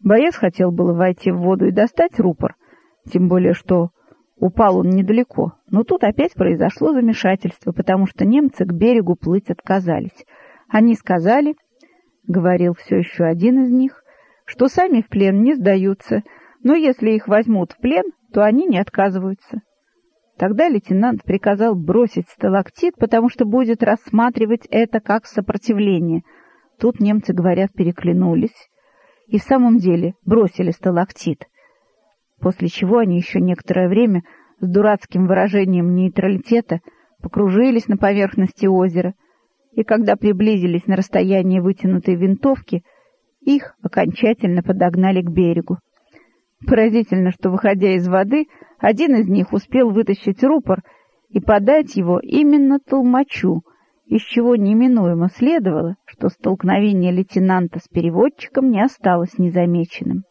Боец хотел было войти в воду и достать рупор, тем более что упал он недалеко. Но тут опять произошло замешательство, потому что немцы к берегу плыть отказались. Они сказали, говорил все еще один из них, что сами в плен не сдаются, но если их возьмут в плен, то они не отказываются. Тогда лейтенант приказал бросить сталактит, потому что будет рассматривать это как сопротивление. Тут немцы, говорят, переклянулись и в самом деле бросили сталактит. После чего они еще некоторое время с дурацким выражением нейтралитета покружились на поверхности озера, и когда приблизились на расстояние вытянутой винтовки, их окончательно подогнали к берегу. Поразительно, что, выходя из воды, один из них успел вытащить рупор и подать его именно толмачу, из чего неминуемо следовало, что столкновение лейтенанта с переводчиком не осталось незамеченным.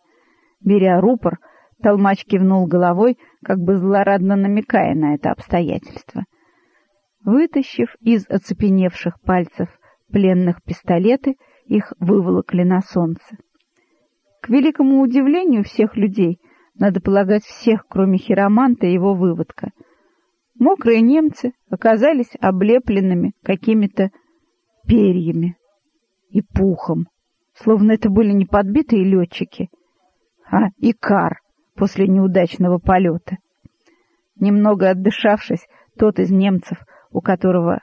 Беря рупор, толмач кивнул головой, как бы злорадно намекая на это обстоятельство. Вытащив из оцепеневших пальцев пленных пистолеты, их выволокли на солнце. К великому удивлению всех людей, надо полагать всех, кроме хироманта и его выводка, мокрые немцы оказались облепленными какими-то перьями и пухом, словно это были не подбитые летчики, а икар после неудачного полета. Немного отдышавшись, тот из немцев, у которого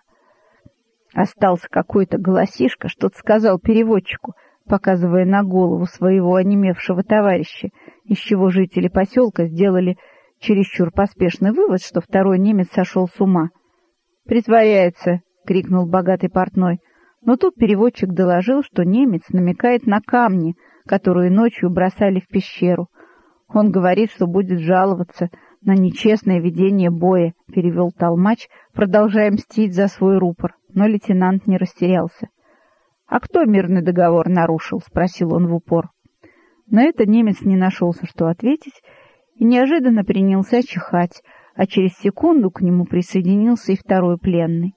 остался какой-то голосишка, что-то сказал переводчику — показывая на голову своего онемевшего товарища, из чего жители поселка сделали чересчур поспешный вывод, что второй немец сошел с ума. «Притворяется!» — крикнул богатый портной. Но тут переводчик доложил, что немец намекает на камни, которые ночью бросали в пещеру. Он говорит, что будет жаловаться на нечестное ведение боя, перевел толмач, продолжая мстить за свой рупор. Но лейтенант не растерялся. «А кто мирный договор нарушил?» — спросил он в упор. На это немец не нашелся, что ответить, и неожиданно принялся чихать, а через секунду к нему присоединился и второй пленный.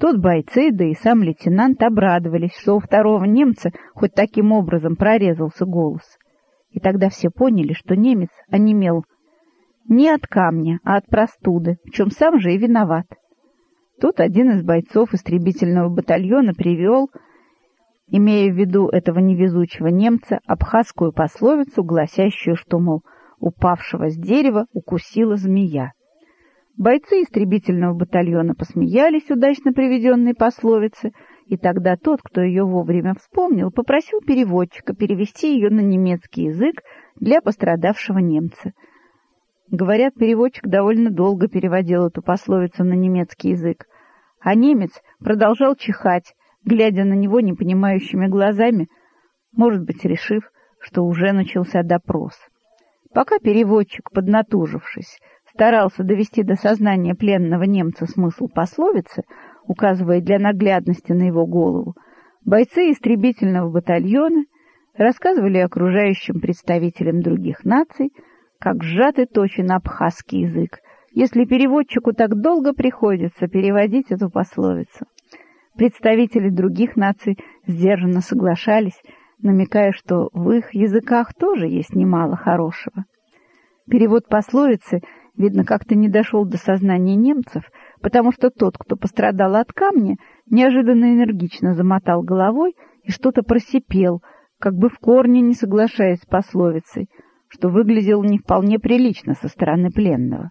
Тут бойцы, да и сам лейтенант обрадовались, что у второго немца хоть таким образом прорезался голос. И тогда все поняли, что немец онемел не от камня, а от простуды, в чем сам же и виноват. Тут один из бойцов истребительного батальона привел имея в виду этого невезучего немца, абхазскую пословицу, гласящую, что, мол, упавшего с дерева укусила змея. Бойцы истребительного батальона посмеялись удачно приведенной пословице, и тогда тот, кто ее вовремя вспомнил, попросил переводчика перевести ее на немецкий язык для пострадавшего немца. Говорят, переводчик довольно долго переводил эту пословицу на немецкий язык, а немец продолжал чихать, глядя на него непонимающими глазами, может быть, решив, что уже начался допрос. Пока переводчик, поднатужившись, старался довести до сознания пленного немца смысл пословицы, указывая для наглядности на его голову, бойцы истребительного батальона рассказывали окружающим представителям других наций, как сжатый точен абхазский язык, если переводчику так долго приходится переводить эту пословицу. Представители других наций сдержанно соглашались, намекая, что в их языках тоже есть немало хорошего. Перевод пословицы, видно, как-то не дошел до сознания немцев, потому что тот, кто пострадал от камня, неожиданно энергично замотал головой и что-то просипел, как бы в корне не соглашаясь с пословицей, что выглядело не вполне прилично со стороны пленного.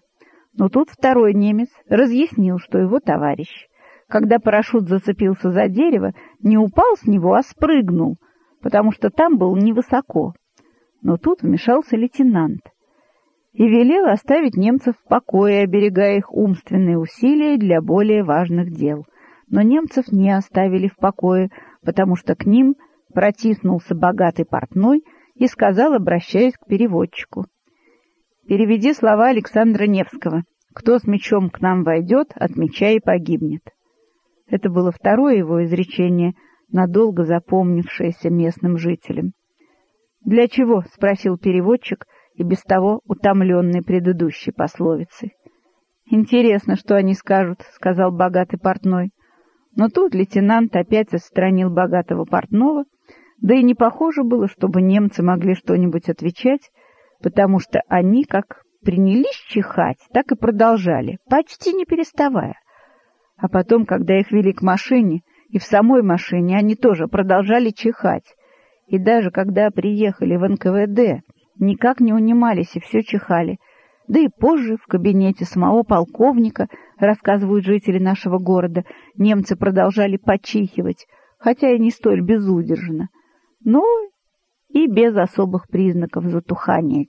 Но тут второй немец разъяснил, что его товарищ когда парашют зацепился за дерево, не упал с него, а спрыгнул, потому что там был невысоко. Но тут вмешался лейтенант и велел оставить немцев в покое, оберегая их умственные усилия для более важных дел. Но немцев не оставили в покое, потому что к ним протиснулся богатый портной и сказал, обращаясь к переводчику. «Переведи слова Александра Невского. Кто с мечом к нам войдет, от меча и погибнет». Это было второе его изречение, надолго запомнившееся местным жителям. «Для чего?» — спросил переводчик, и без того утомленный предыдущей пословицей. «Интересно, что они скажут», — сказал богатый портной. Но тут лейтенант опять отстранил богатого портного, Да и не похоже было, чтобы немцы могли что-нибудь отвечать, потому что они как принялись чихать, так и продолжали, почти не переставая. А потом, когда их вели к машине, и в самой машине они тоже продолжали чихать. И даже когда приехали в НКВД, никак не унимались и все чихали. Да и позже в кабинете самого полковника, рассказывают жители нашего города, немцы продолжали почихивать, хотя и не столь безудержно, но и без особых признаков затухания.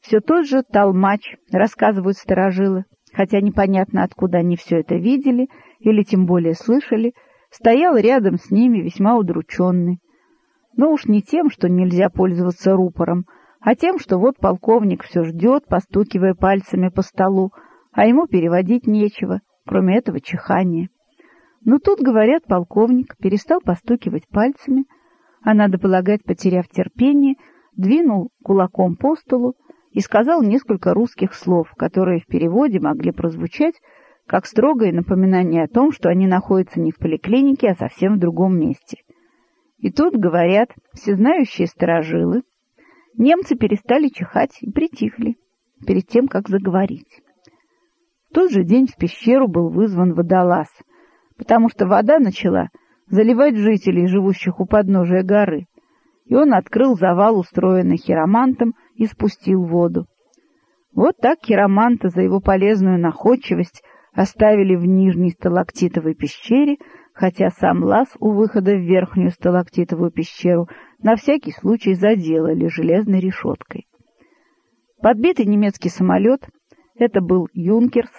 Все тот же толмач, рассказывают старожилы, хотя непонятно, откуда они все это видели или тем более слышали, стоял рядом с ними весьма удрученный. Но уж не тем, что нельзя пользоваться рупором, а тем, что вот полковник все ждет, постукивая пальцами по столу, а ему переводить нечего, кроме этого чихания. Но тут, говорят, полковник перестал постукивать пальцами, а, надо полагать, потеряв терпение, двинул кулаком по столу и сказал несколько русских слов, которые в переводе могли прозвучать как строгое напоминание о том, что они находятся не в поликлинике, а совсем в другом месте. И тут, говорят, всезнающие сторожилы, немцы перестали чихать и притихли перед тем, как заговорить. В тот же день в пещеру был вызван водолаз, потому что вода начала заливать жителей, живущих у подножия горы, и он открыл завал, устроенный хиромантом, и спустил воду. Вот так хироманта за его полезную находчивость оставили в нижней сталактитовой пещере, хотя сам лаз у выхода в верхнюю сталактитовую пещеру на всякий случай заделали железной решеткой. Подбитый немецкий самолет, это был «Юнкерс»,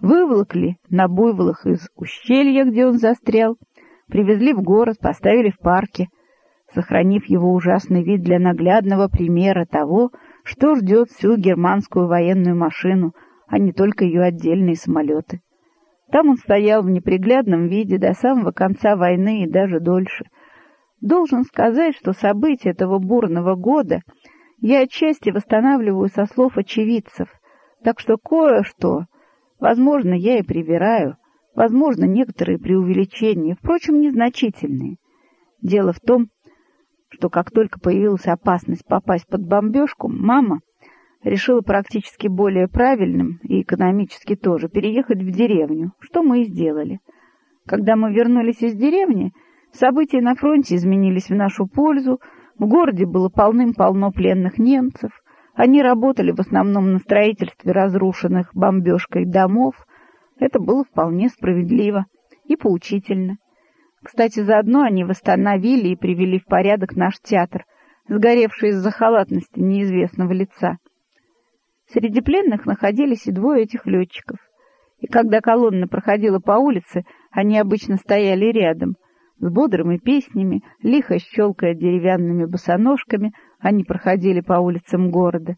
выволокли на буйволах из ущелья, где он застрял, привезли в город, поставили в парке — сохранив его ужасный вид для наглядного примера того, что ждет всю германскую военную машину, а не только ее отдельные самолеты. Там он стоял в неприглядном виде до самого конца войны и даже дольше. Должен сказать, что события этого бурного года я отчасти восстанавливаю со слов очевидцев, так что кое-что, возможно, я и прибираю, возможно, некоторые преувеличения, впрочем, незначительные. Дело в том, что как только появилась опасность попасть под бомбежку, мама решила практически более правильным и экономически тоже переехать в деревню, что мы и сделали. Когда мы вернулись из деревни, события на фронте изменились в нашу пользу, в городе было полным-полно пленных немцев, они работали в основном на строительстве разрушенных бомбежкой домов. Это было вполне справедливо и поучительно. Кстати, заодно они восстановили и привели в порядок наш театр, сгоревший из-за халатности неизвестного лица. Среди пленных находились и двое этих летчиков. И когда колонна проходила по улице, они обычно стояли рядом. С бодрыми песнями, лихо щелкая деревянными босоножками, они проходили по улицам города.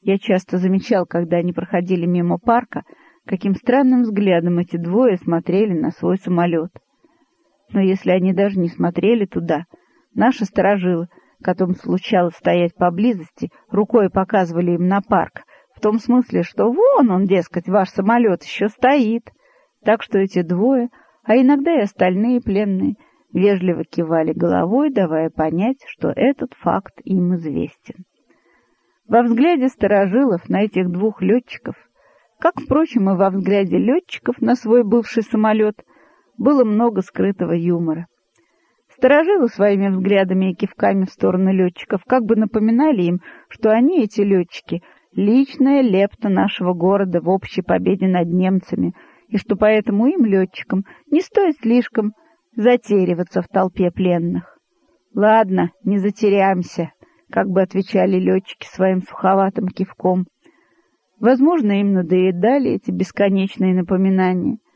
Я часто замечал, когда они проходили мимо парка, каким странным взглядом эти двое смотрели на свой самолет. Но если они даже не смотрели туда, наши сторожилы, которым случалось стоять поблизости, рукой показывали им на парк, в том смысле, что вон он, дескать, ваш самолет еще стоит. Так что эти двое, а иногда и остальные пленные, вежливо кивали головой, давая понять, что этот факт им известен. Во взгляде сторожилов на этих двух летчиков, как, впрочем, и во взгляде летчиков на свой бывший самолет, было много скрытого юмора. Сторожилы своими взглядами и кивками в сторону летчиков как бы напоминали им, что они, эти летчики, личная лепта нашего города в общей победе над немцами, и что поэтому им, летчикам, не стоит слишком затериваться в толпе пленных. «Ладно, не затеряемся», — как бы отвечали летчики своим суховатым кивком. Возможно, им надоедали эти бесконечные напоминания —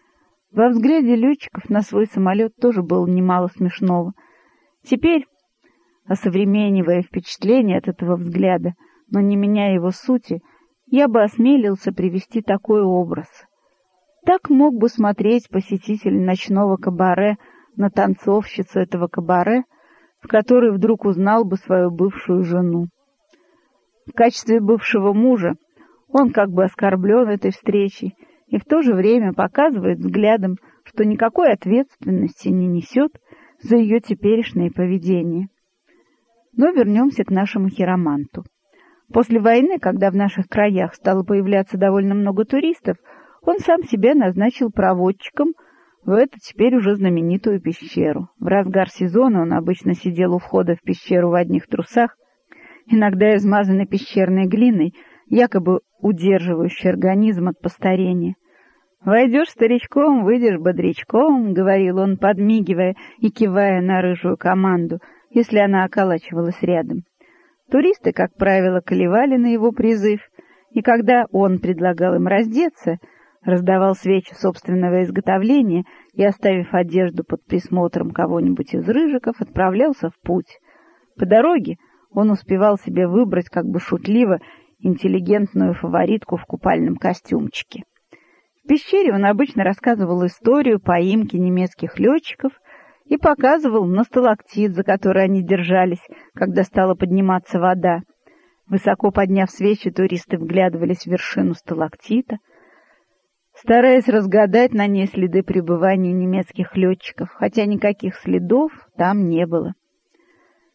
во взгляде летчиков на свой самолет тоже было немало смешного. Теперь, осовременивая впечатление от этого взгляда, но не меняя его сути, я бы осмелился привести такой образ. Так мог бы смотреть посетитель ночного кабаре на танцовщицу этого кабаре, в которой вдруг узнал бы свою бывшую жену. В качестве бывшего мужа он как бы оскорблен этой встречей, и в то же время показывает взглядом, что никакой ответственности не несет за ее теперешнее поведение. Но вернемся к нашему хироманту. После войны, когда в наших краях стало появляться довольно много туристов, он сам себя назначил проводчиком в эту теперь уже знаменитую пещеру. В разгар сезона он обычно сидел у входа в пещеру в одних трусах, иногда измазанный пещерной глиной, якобы удерживающий организм от постарения. «Войдешь старичком, выйдешь бодрячком», — говорил он, подмигивая и кивая на рыжую команду, если она околачивалась рядом. Туристы, как правило, колевали на его призыв, и когда он предлагал им раздеться, раздавал свечи собственного изготовления и, оставив одежду под присмотром кого-нибудь из рыжиков, отправлялся в путь. По дороге он успевал себе выбрать, как бы шутливо, интеллигентную фаворитку в купальном костюмчике. В пещере он обычно рассказывал историю поимки немецких летчиков и показывал на сталактит, за который они держались, когда стала подниматься вода. Высоко подняв свечи, туристы вглядывались в вершину сталактита, стараясь разгадать на ней следы пребывания немецких летчиков, хотя никаких следов там не было.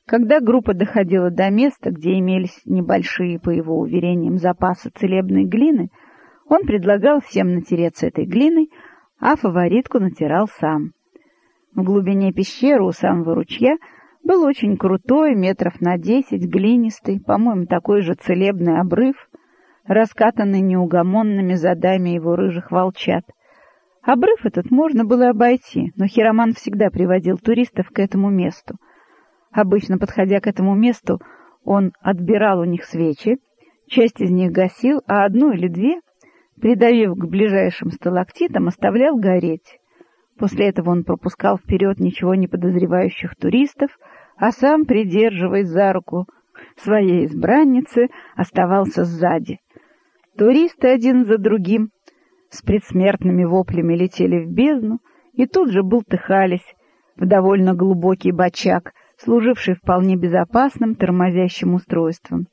Когда группа доходила до места, где имелись небольшие, по его уверениям, запасы целебной глины, он предлагал всем натереться этой глиной, а фаворитку натирал сам. В глубине пещеры у самого ручья был очень крутой, метров на десять, глинистый, по-моему, такой же целебный обрыв, раскатанный неугомонными задами его рыжих волчат. Обрыв этот можно было обойти, но Хироман всегда приводил туристов к этому месту. Обычно, подходя к этому месту, он отбирал у них свечи, часть из них гасил, а одну или две придавив к ближайшим сталактитам, оставлял гореть. После этого он пропускал вперед ничего не подозревающих туристов, а сам, придерживаясь за руку своей избранницы, оставался сзади. Туристы один за другим с предсмертными воплями летели в бездну и тут же бултыхались в довольно глубокий бачак, служивший вполне безопасным тормозящим устройством.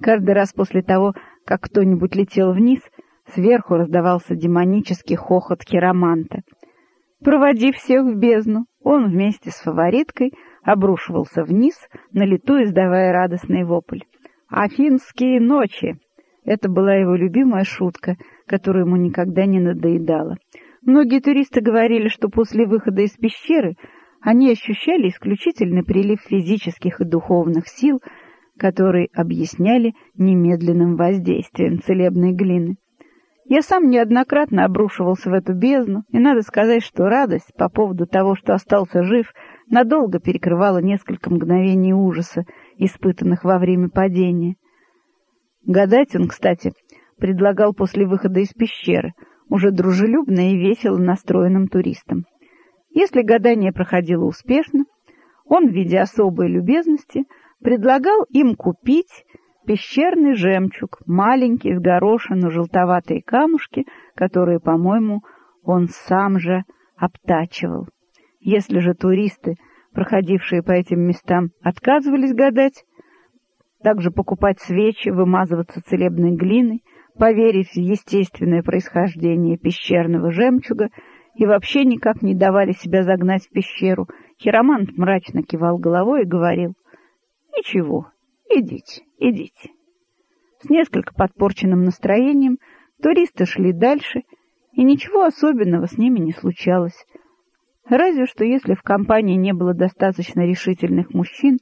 Каждый раз после того, как кто-нибудь летел вниз — Сверху раздавался демонический хохот хироманта. Проводив всех в бездну, он вместе с фавориткой обрушивался вниз, на лету издавая радостный вопль. «Афинские ночи!» Это была его любимая шутка, которая ему никогда не надоедала. Многие туристы говорили, что после выхода из пещеры они ощущали исключительный прилив физических и духовных сил, которые объясняли немедленным воздействием целебной глины. Я сам неоднократно обрушивался в эту бездну, и надо сказать, что радость по поводу того, что остался жив, надолго перекрывала несколько мгновений ужаса, испытанных во время падения. Гадать он, кстати, предлагал после выхода из пещеры, уже дружелюбно и весело настроенным туристам. Если гадание проходило успешно, он в виде особой любезности предлагал им купить пещерный жемчуг, маленький, с горошину, желтоватые камушки, которые, по-моему, он сам же обтачивал. Если же туристы, проходившие по этим местам, отказывались гадать, также покупать свечи, вымазываться целебной глиной, поверить в естественное происхождение пещерного жемчуга и вообще никак не давали себя загнать в пещеру, хиромант мрачно кивал головой и говорил «Ничего, идите». Идите. С несколько подпорченным настроением туристы шли дальше, и ничего особенного с ними не случалось. Разве что если в компании не было достаточно решительных мужчин,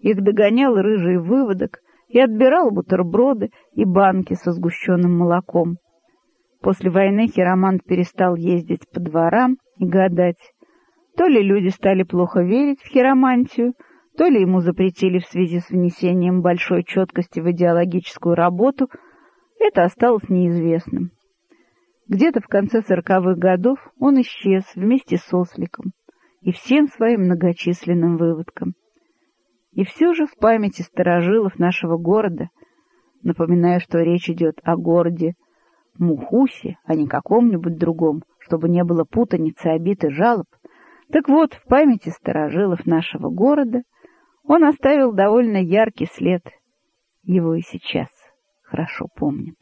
их догонял рыжий выводок и отбирал бутерброды и банки со сгущенным молоком. После войны Хиромант перестал ездить по дворам и гадать. То ли люди стали плохо верить в хиромантию, то ли ему запретили в связи с внесением большой четкости в идеологическую работу, это осталось неизвестным. Где-то в конце сороковых годов он исчез вместе с осликом и всем своим многочисленным выводкам. И все же в памяти старожилов нашего города, напоминаю, что речь идет о городе Мухусе, а не каком-нибудь другом, чтобы не было путаницы, обид и жалоб, так вот, в памяти старожилов нашего города — он оставил довольно яркий след. Его и сейчас хорошо помнят.